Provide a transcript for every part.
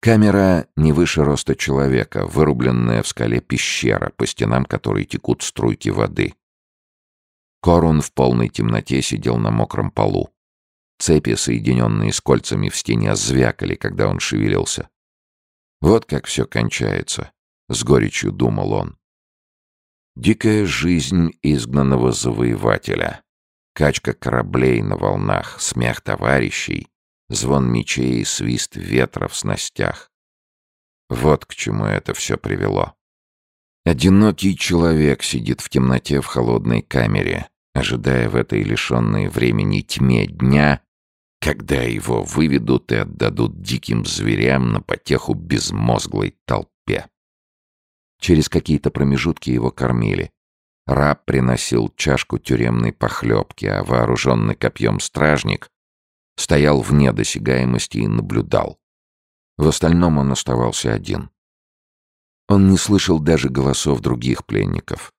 Камера не выше роста человека, вырубленная в скале пещера, по стенам которой текут струйки воды. Корун в полной темноте сидел на мокром полу. Цепи, соединенные с кольцами в стене, звякали, когда он шевелился. Вот как все кончается, — с горечью думал он. Дикая жизнь изгнанного завоевателя. Качка кораблей на волнах, смех товарищей, звон мечей и свист ветра в снастях. Вот к чему это все привело. Одинокий человек сидит в темноте в холодной камере, ожидая в этой лишенной времени тьме дня, когда его выведут и отдадут диким зверям на потеху безмозглой толпе. Через какие-то промежутки его кормили. Раб приносил чашку тюремной похлебки, а вооруженный копьем стражник стоял вне досягаемости и наблюдал. В остальном он оставался один. Он не слышал даже голосов других пленников.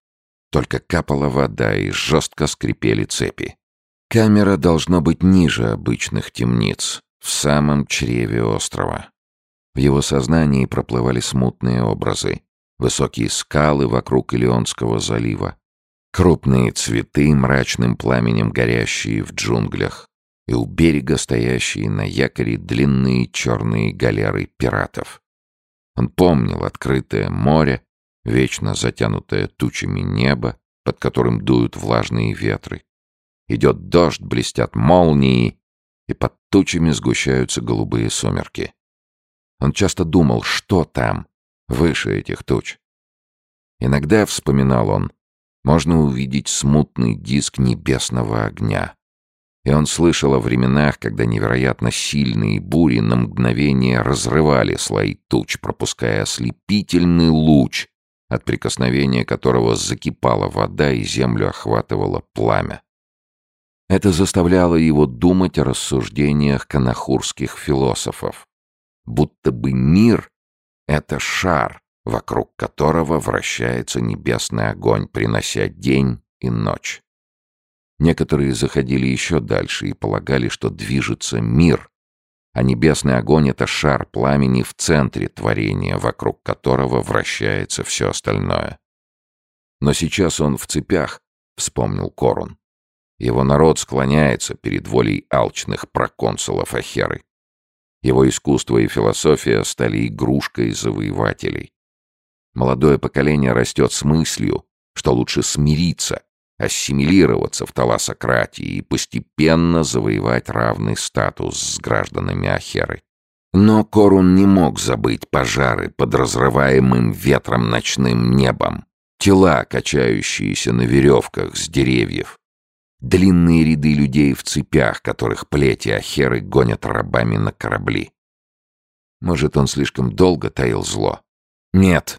Только капала вода и жестко скрипели цепи. Камера должно быть ниже обычных темниц, в самом чреве острова. В его сознании проплывали смутные образы. Высокие скалы вокруг Илионского залива. Крупные цветы, мрачным пламенем горящие в джунглях. И у берега стоящие на якоре длинные черные галеры пиратов. Он помнил открытое море, вечно затянутое тучами небо, под которым дуют влажные ветры. Идет дождь, блестят молнии, и под тучами сгущаются голубые сумерки. Он часто думал, что там, выше этих туч. Иногда, вспоминал он, можно увидеть смутный диск небесного огня. И он слышал о временах, когда невероятно сильные бури на мгновение разрывали слои туч, пропуская ослепительный луч, от прикосновения которого закипала вода и землю охватывало пламя. Это заставляло его думать о рассуждениях канахурских философов. Будто бы мир — это шар, вокруг которого вращается небесный огонь, принося день и ночь. Некоторые заходили еще дальше и полагали, что движется мир, а небесный огонь — это шар пламени в центре творения, вокруг которого вращается все остальное. Но сейчас он в цепях, — вспомнил Корун. Его народ склоняется перед волей алчных проконсулов Ахеры. Его искусство и философия стали игрушкой завоевателей. Молодое поколение растет с мыслью, что лучше смириться, ассимилироваться в таласократии и постепенно завоевать равный статус с гражданами Ахеры. Но Корун не мог забыть пожары под разрываемым ветром ночным небом, тела, качающиеся на веревках с деревьев, длинные ряды людей в цепях, которых плети Ахеры гонят рабами на корабли. Может, он слишком долго таил зло? Нет.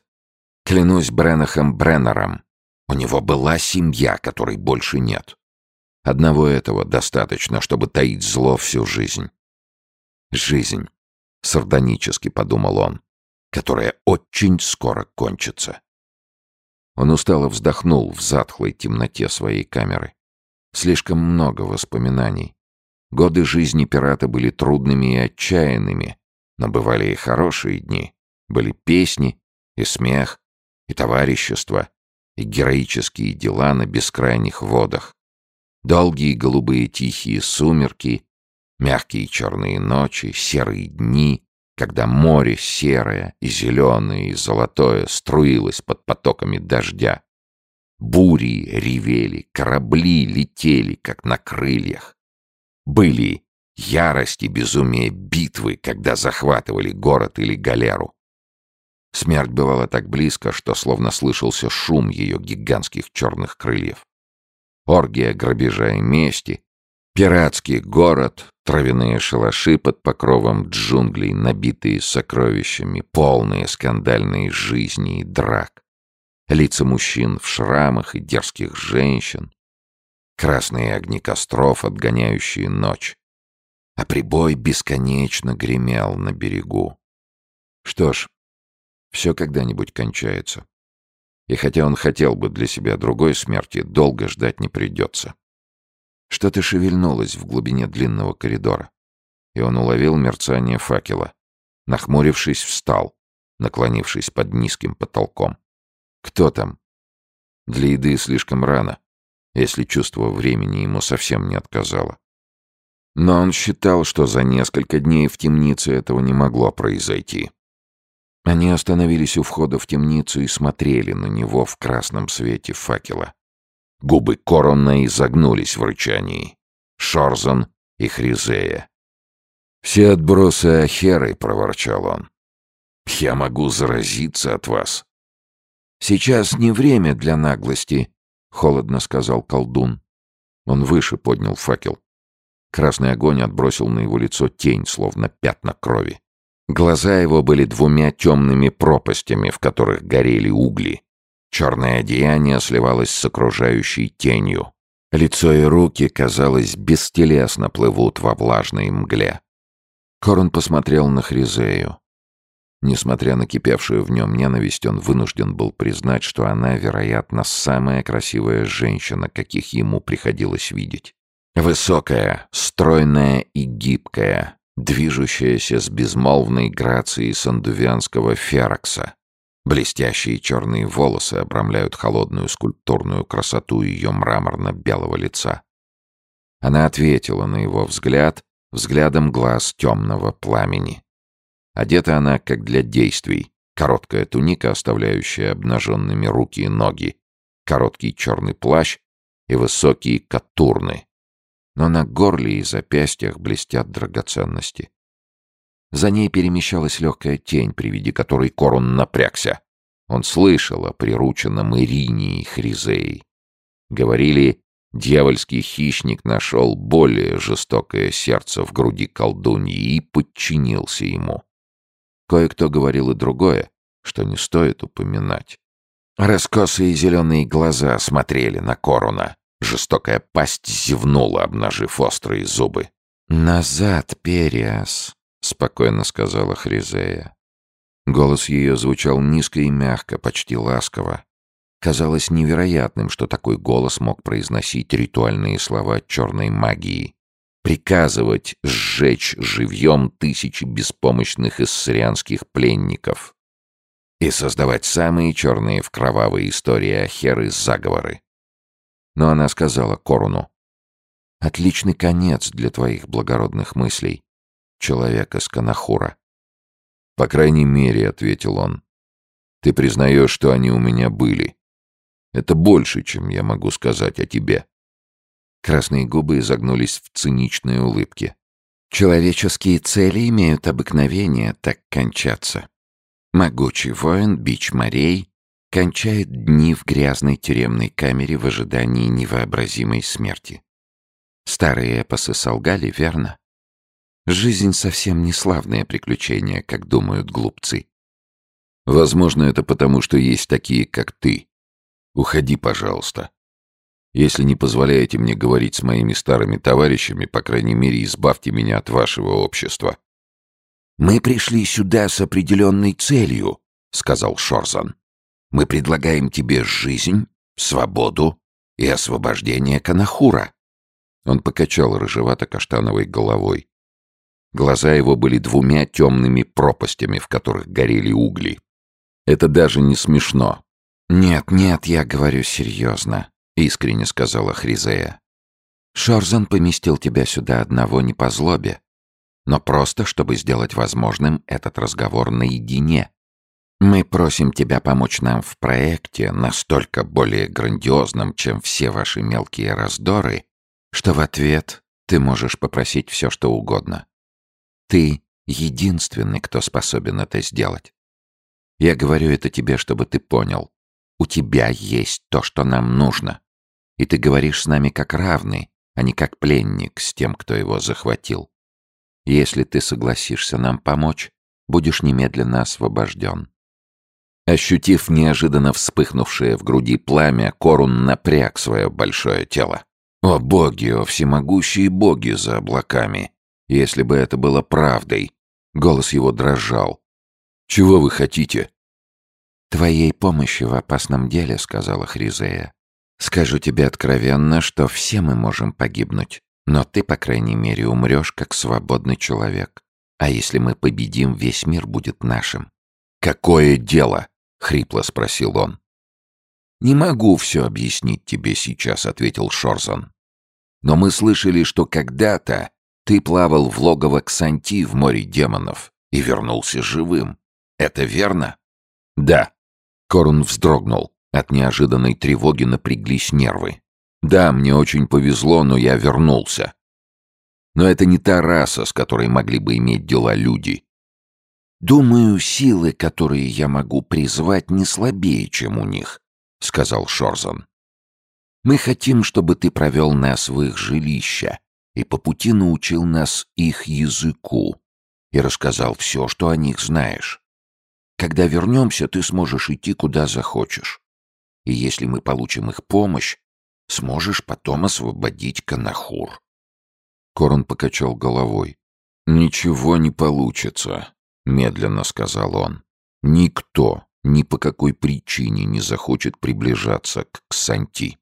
Клянусь Бренахом Бреннером, у него была семья, которой больше нет. Одного этого достаточно, чтобы таить зло всю жизнь. Жизнь, сардонически подумал он, которая очень скоро кончится. Он устало вздохнул в затхлой темноте своей камеры. Слишком много воспоминаний. Годы жизни пирата были трудными и отчаянными, но бывали и хорошие дни. Были песни, и смех, и товарищество, и героические дела на бескрайних водах. Долгие голубые тихие сумерки, мягкие черные ночи, серые дни, когда море серое и зеленое и золотое струилось под потоками дождя. Бури ревели, корабли летели, как на крыльях. Были ярость и безумие битвы, когда захватывали город или галеру. Смерть бывала так близко, что словно слышался шум ее гигантских черных крыльев. Оргия грабежа и мести, пиратский город, травяные шалаши под покровом джунглей, набитые сокровищами, полные скандальные жизни и драк. Лица мужчин в шрамах и дерзких женщин. Красные огни костров, отгоняющие ночь. А прибой бесконечно гремел на берегу. Что ж, все когда-нибудь кончается. И хотя он хотел бы для себя другой смерти, долго ждать не придется. Что-то шевельнулось в глубине длинного коридора, и он уловил мерцание факела. Нахмурившись, встал, наклонившись под низким потолком. «Кто там?» «Для еды слишком рано, если чувство времени ему совсем не отказало. Но он считал, что за несколько дней в темнице этого не могло произойти. Они остановились у входа в темницу и смотрели на него в красном свете факела. Губы Корона изогнулись в рычании. Шорзан и Хризея. «Все отбросы Ахеры», — проворчал он. «Я могу заразиться от вас». «Сейчас не время для наглости», — холодно сказал колдун. Он выше поднял факел. Красный огонь отбросил на его лицо тень, словно пятна крови. Глаза его были двумя темными пропастями, в которых горели угли. Черное одеяние сливалось с окружающей тенью. Лицо и руки, казалось, бестелесно плывут во влажной мгле. Корн посмотрел на Хризею. Несмотря на кипевшую в нем ненависть, он вынужден был признать, что она, вероятно, самая красивая женщина, каких ему приходилось видеть. Высокая, стройная и гибкая, движущаяся с безмолвной грацией сандувианского ферокса. Блестящие черные волосы обрамляют холодную скульптурную красоту ее мраморно-белого лица. Она ответила на его взгляд взглядом глаз темного пламени. Одета она, как для действий, короткая туника, оставляющая обнаженными руки и ноги, короткий черный плащ и высокие катурны, но на горле и запястьях блестят драгоценности. За ней перемещалась легкая тень, при виде которой Корун напрягся. Он слышал о прирученном Ирине и Хризеи. Говорили, дьявольский хищник нашел более жестокое сердце в груди колдуньи и подчинился ему. Кое-кто говорил и другое, что не стоит упоминать. Раскосые зеленые глаза смотрели на Коруна. Жестокая пасть зевнула, обнажив острые зубы. «Назад, Периас!» — спокойно сказала Хризея. Голос ее звучал низко и мягко, почти ласково. Казалось невероятным, что такой голос мог произносить ритуальные слова черной магии. Приказывать сжечь живьем тысячи беспомощных иссарианских пленников и создавать самые черные в кровавой истории Ахеры заговоры. Но она сказала Коруну, «Отличный конец для твоих благородных мыслей, человека с Канахура». «По крайней мере», — ответил он, — «ты признаешь, что они у меня были. Это больше, чем я могу сказать о тебе». Красные губы изогнулись в циничной улыбке. «Человеческие цели имеют обыкновение так кончаться. Могучий воин, бич морей, кончает дни в грязной тюремной камере в ожидании невообразимой смерти. Старые эпосы солгали, верно? Жизнь совсем не славное приключение, как думают глупцы. Возможно, это потому, что есть такие, как ты. Уходи, пожалуйста. Если не позволяете мне говорить с моими старыми товарищами, по крайней мере, избавьте меня от вашего общества. «Мы пришли сюда с определенной целью», — сказал Шорзан. Мы предлагаем тебе жизнь, свободу и освобождение Канахура». Он покачал рыжевато-каштановой головой. Глаза его были двумя темными пропастями, в которых горели угли. Это даже не смешно. «Нет, нет, я говорю серьезно», — искренне сказала Хризея. «Шорзан поместил тебя сюда одного не по злобе, но просто, чтобы сделать возможным этот разговор наедине. Мы просим тебя помочь нам в проекте, настолько более грандиозном, чем все ваши мелкие раздоры, что в ответ ты можешь попросить все, что угодно. Ты единственный, кто способен это сделать. Я говорю это тебе, чтобы ты понял. У тебя есть то, что нам нужно. И ты говоришь с нами как равный, а не как пленник с тем, кто его захватил. Если ты согласишься нам помочь, будешь немедленно освобожден. Ощутив неожиданно вспыхнувшее в груди пламя, Корун напряг свое большое тело. О боги, о всемогущие боги за облаками! Если бы это было правдой! Голос его дрожал. «Чего вы хотите?» «Твоей помощи в опасном деле», — сказала Хризея. «Скажу тебе откровенно, что все мы можем погибнуть, но ты, по крайней мере, умрешь как свободный человек. А если мы победим, весь мир будет нашим. «Какое дело?» — хрипло спросил он. «Не могу все объяснить тебе сейчас», — ответил Шорзан. «Но мы слышали, что когда-то ты плавал в логово Ксанти в море демонов и вернулся живым. Это верно?» «Да». Корун вздрогнул. От неожиданной тревоги напряглись нервы. «Да, мне очень повезло, но я вернулся. Но это не та раса, с которой могли бы иметь дела люди. Думаю, силы, которые я могу призвать, не слабее, чем у них», — сказал Шорзан. «Мы хотим, чтобы ты провел нас в их жилища и по пути научил нас их языку и рассказал все, что о них знаешь. Когда вернемся, ты сможешь идти куда захочешь. И если мы получим их помощь, сможешь потом освободить Канахур. Корон покачал головой. «Ничего не получится», — медленно сказал он. «Никто ни по какой причине не захочет приближаться к Ксанти».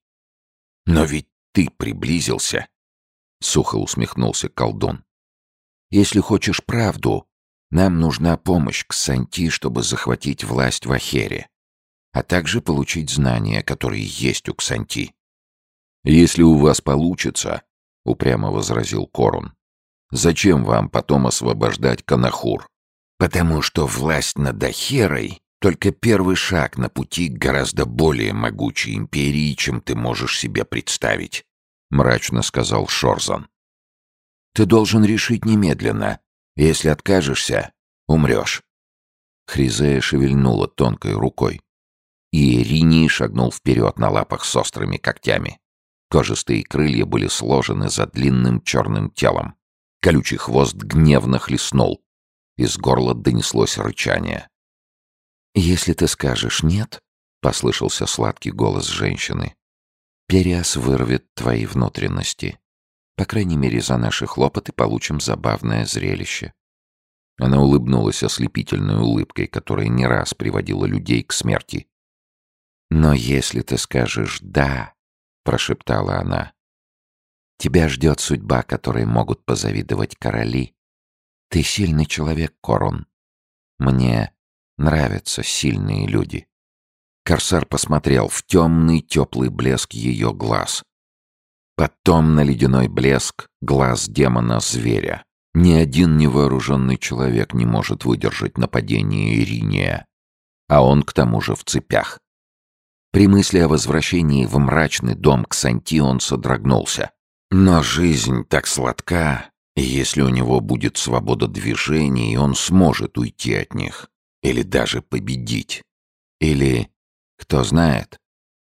«Но ведь ты приблизился», — сухо усмехнулся колдун. «Если хочешь правду, нам нужна помощь Ксанти, чтобы захватить власть в Ахере, а также получить знания, которые есть у Ксанти». «Если у вас получится, — упрямо возразил Корун. «Зачем вам потом освобождать Канахур?» «Потому что власть над Ахерой — только первый шаг на пути к гораздо более могучей империи, чем ты можешь себе представить», — мрачно сказал Шорзан. «Ты должен решить немедленно. Если откажешься, умрешь». Хризея шевельнула тонкой рукой. И Иринии шагнул вперед на лапах с острыми когтями. Кожистые крылья были сложены за длинным черным телом. Колючий хвост гневно хлестнул. Из горла донеслось рычание. «Если ты скажешь «нет», — послышался сладкий голос женщины, — «Периас вырвет твои внутренности. По крайней мере, за наши хлопоты получим забавное зрелище». Она улыбнулась ослепительной улыбкой, которая не раз приводила людей к смерти. «Но если ты скажешь «да», — прошептала она. «Тебя ждет судьба, которой могут позавидовать короли. Ты сильный человек, Корон. Мне нравятся сильные люди». Корсар посмотрел в темный теплый блеск ее глаз. Потом на ледяной блеск глаз демона-зверя. Ни один невооруженный человек не может выдержать нападение Ириния. А он к тому же в цепях. При мысли о возвращении в мрачный дом Ксанти он содрогнулся. Но жизнь так сладка, и если у него будет свобода движений, он сможет уйти от них. Или даже победить. Или, кто знает.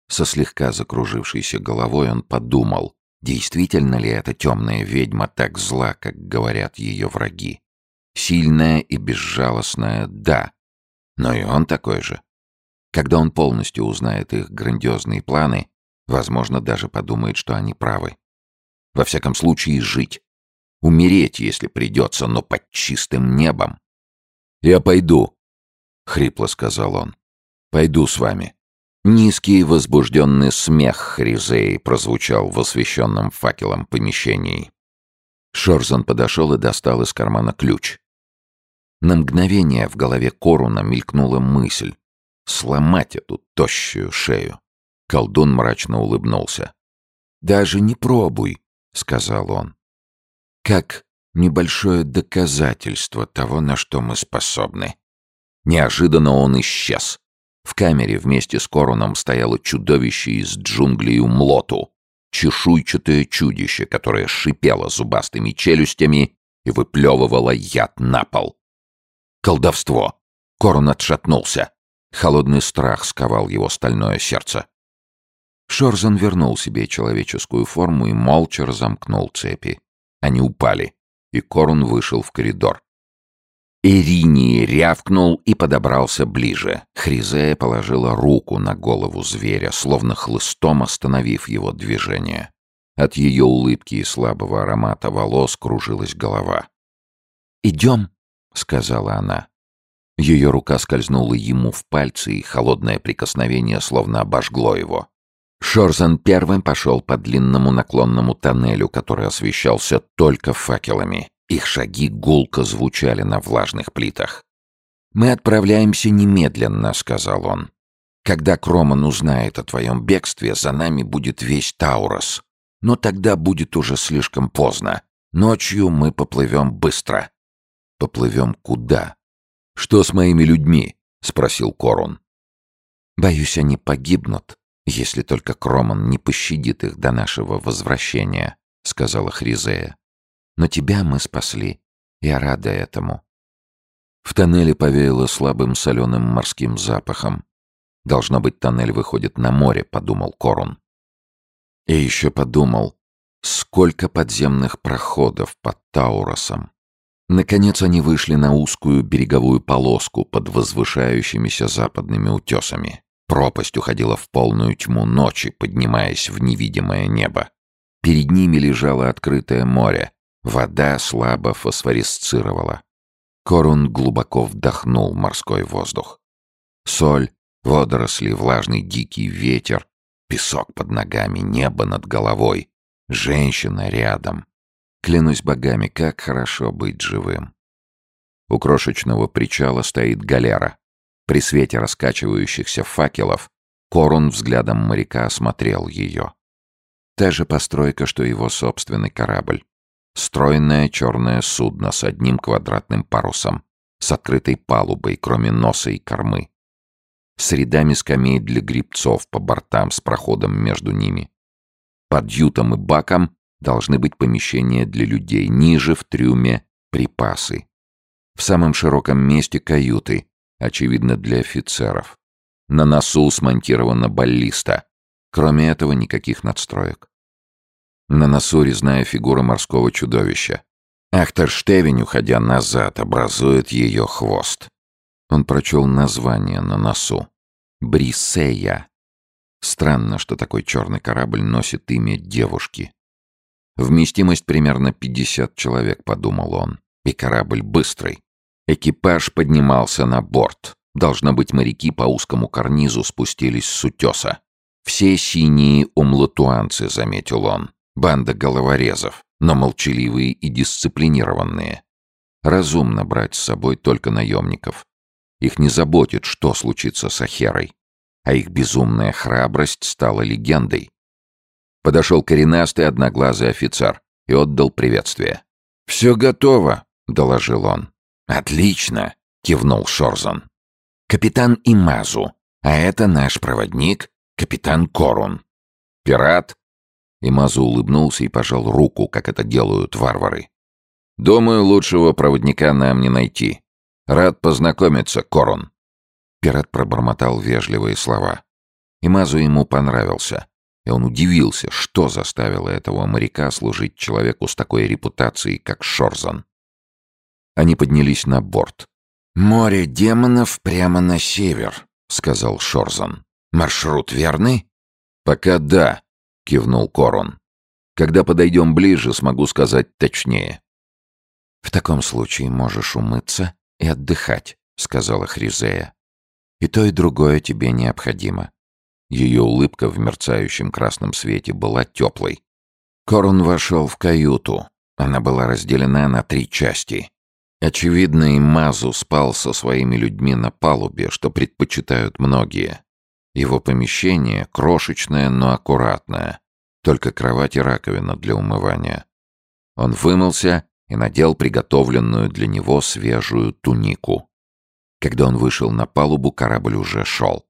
Со слегка закружившейся головой он подумал, действительно ли эта темная ведьма так зла, как говорят ее враги. Сильная и безжалостная — да. Но и он такой же. Когда он полностью узнает их грандиозные планы, возможно, даже подумает, что они правы. Во всяком случае, жить. Умереть, если придется, но под чистым небом. «Я пойду», — хрипло сказал он. «Пойду с вами». Низкий возбужденный смех Хризеи прозвучал в освещенном факелом помещении. Шорзан подошел и достал из кармана ключ. На мгновение в голове Коруна мелькнула мысль, сломать эту тощую шею. Колдун мрачно улыбнулся. «Даже не пробуй», — сказал он. «Как небольшое доказательство того, на что мы способны». Неожиданно он исчез. В камере вместе с Короном стояло чудовище из джунглей Умлоту, чешуйчатое чудище, которое шипело зубастыми челюстями и выплевывало яд на пол. Колдовство. Корон отшатнулся. Холодный страх сковал его стальное сердце. Шорзан вернул себе человеческую форму и молча разомкнул цепи. Они упали, и Корун вышел в коридор. Иринии рявкнул и подобрался ближе. Хризея положила руку на голову зверя, словно хлыстом остановив его движение. От ее улыбки и слабого аромата волос кружилась голова. «Идем», — сказала она. Ее рука скользнула ему в пальцы, и холодное прикосновение словно обожгло его. Шорзан первым пошел по длинному наклонному тоннелю, который освещался только факелами. Их шаги гулко звучали на влажных плитах. «Мы отправляемся немедленно», — сказал он. «Когда Кроман узнает о твоем бегстве, за нами будет весь Таурос. Но тогда будет уже слишком поздно. Ночью мы поплывем быстро». «Поплывем куда?» «Что с моими людьми?» — спросил Корун. «Боюсь, они погибнут, если только Кроман не пощадит их до нашего возвращения», — сказала Хризея. «Но тебя мы спасли. Я рада этому». В тоннеле повеяло слабым соленым морским запахом. «Должно быть, тоннель выходит на море», — подумал Корун. И еще подумал, сколько подземных проходов под Тауросом. Наконец они вышли на узкую береговую полоску под возвышающимися западными утесами. Пропасть уходила в полную тьму ночи, поднимаясь в невидимое небо. Перед ними лежало открытое море. Вода слабо фосфорисцировала. Корун глубоко вдохнул морской воздух. Соль, водоросли, влажный дикий ветер, песок под ногами, небо над головой, женщина рядом. Клянусь богами, как хорошо быть живым. У крошечного причала стоит галера. При свете раскачивающихся факелов Корун взглядом моряка осмотрел ее. Та же постройка, что его собственный корабль. Стройное черное судно с одним квадратным парусом, с открытой палубой, кроме носа и кормы. С рядами скамей для грибцов по бортам с проходом между ними. Под ютом и баком должны быть помещения для людей, ниже в трюме припасы. В самом широком месте каюты, очевидно, для офицеров. На носу смонтирована баллиста. Кроме этого, никаких надстроек. На носу резная фигура морского чудовища. Ахтерштевень, уходя назад, образует ее хвост. Он прочел название на носу. Брисея. Странно, что такой черный корабль носит имя девушки. Вместимость примерно 50 человек, подумал он. И корабль быстрый. Экипаж поднимался на борт. Должно быть, моряки по узкому карнизу спустились с утеса. Все синие умлатуанцы, заметил он. Банда головорезов, но молчаливые и дисциплинированные. Разумно брать с собой только наемников. Их не заботит, что случится с Ахерой. А их безумная храбрость стала легендой. Подошел коренастый одноглазый офицер и отдал приветствие. «Все готово», — доложил он. «Отлично!» — кивнул Шорзан. «Капитан Имазу, а это наш проводник, капитан Корун». «Пират?» Имазу улыбнулся и пожал руку, как это делают варвары. «Думаю, лучшего проводника нам не найти. Рад познакомиться, Корун». Пират пробормотал вежливые слова. Имазу ему понравился. И он удивился, что заставило этого моряка служить человеку с такой репутацией, как Шорзан. Они поднялись на борт. «Море демонов прямо на север», — сказал Шорзан. «Маршрут верный?» «Пока да», — кивнул Корон. «Когда подойдем ближе, смогу сказать точнее». «В таком случае можешь умыться и отдыхать», — сказала Хризея. «И то, и другое тебе необходимо. Ее улыбка в мерцающем красном свете была теплой. Корун вошел в каюту. Она была разделена на три части. Очевидно, и Мазу спал со своими людьми на палубе, что предпочитают многие. Его помещение крошечное, но аккуратное. Только кровать и раковина для умывания. Он вымылся и надел приготовленную для него свежую тунику. Когда он вышел на палубу, корабль уже шел.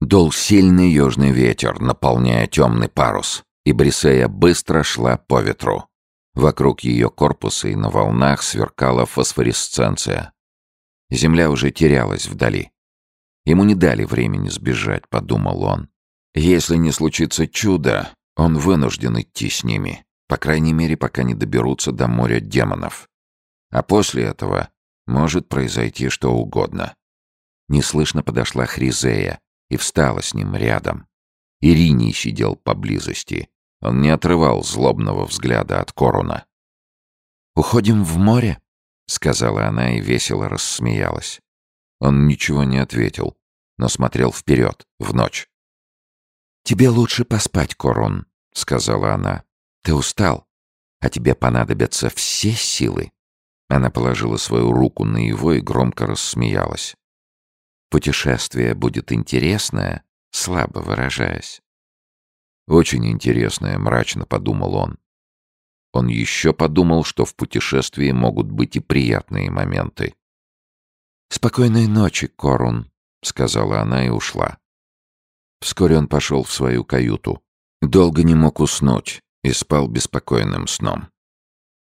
Дул сильный южный ветер, наполняя темный парус, и Брисея быстро шла по ветру. Вокруг ее корпуса и на волнах сверкала фосфоресценция. Земля уже терялась вдали. Ему не дали времени сбежать, подумал он. Если не случится чудо, он вынужден идти с ними, по крайней мере, пока не доберутся до моря демонов. А после этого может произойти что угодно. Неслышно подошла Хризея, и встала с ним рядом. Ириний сидел поблизости. Он не отрывал злобного взгляда от Коруна. «Уходим в море?» — сказала она и весело рассмеялась. Он ничего не ответил, но смотрел вперед, в ночь. «Тебе лучше поспать, Корун», — сказала она. «Ты устал, а тебе понадобятся все силы. Она положила свою руку на его и громко рассмеялась. «Путешествие будет интересное», слабо выражаясь. «Очень интересное», — мрачно подумал он. Он еще подумал, что в путешествии могут быть и приятные моменты. «Спокойной ночи, Корун», — сказала она и ушла. Вскоре он пошел в свою каюту. Долго не мог уснуть и спал беспокойным сном.